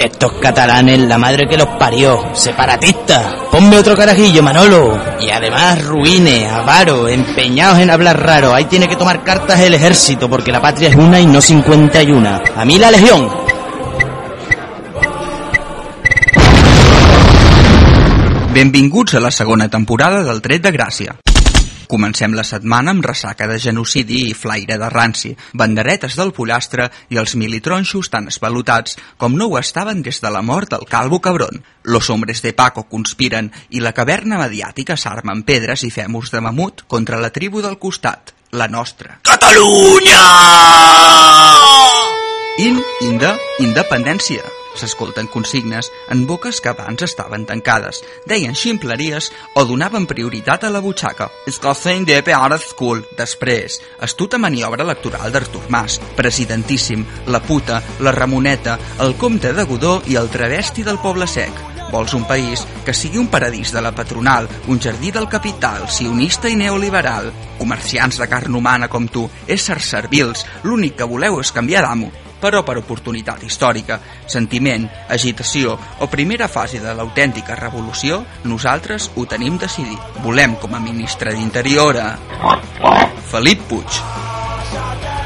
Estos catalanes, la madre que los parió, separatistas. Ponme otro carajillo, Manolo. Y además ruines, avaro, empeñados en hablar raro. Ahí tiene que tomar cartas el ejército, porque la patria es una y no 51. A mí la legión. Benvinguts a la segona temporada del Tret de Gràcia. Comencem la setmana amb ressaca de genocidi i flaire de ranci, banderetes del pollastre i els militronxos tan esvalutats com no ho estaven des de la mort del Calvo Cabrón. Los hombres de Paco conspiren i la caverna mediàtica s'arma amb pedres i fèmurs de mamut contra la tribu del costat, la nostra. Catalunya! In, inde, independència. S'escolten consignes en boques que abans estaven tancades, deien ximpleries o donaven prioritat a la butxaca. Escoça indepe ara school. Després, astuta maniobra electoral d'Artur Mas, presidentíssim, la puta, la Ramoneta, el comte de Godó i el travesti del Poble Sec. Vols un país que sigui un paradís de la patronal, un jardí del capital, sionista i neoliberal. Comerciants de carn humana com tu, éssers servils, l'únic que voleu és canviar d'amo però per oportunitat històrica, sentiment, agitació o primera fase de l'autèntica revolució, nosaltres ho tenim decidit. Volem com a ministre d'Interior a... Felip Puig.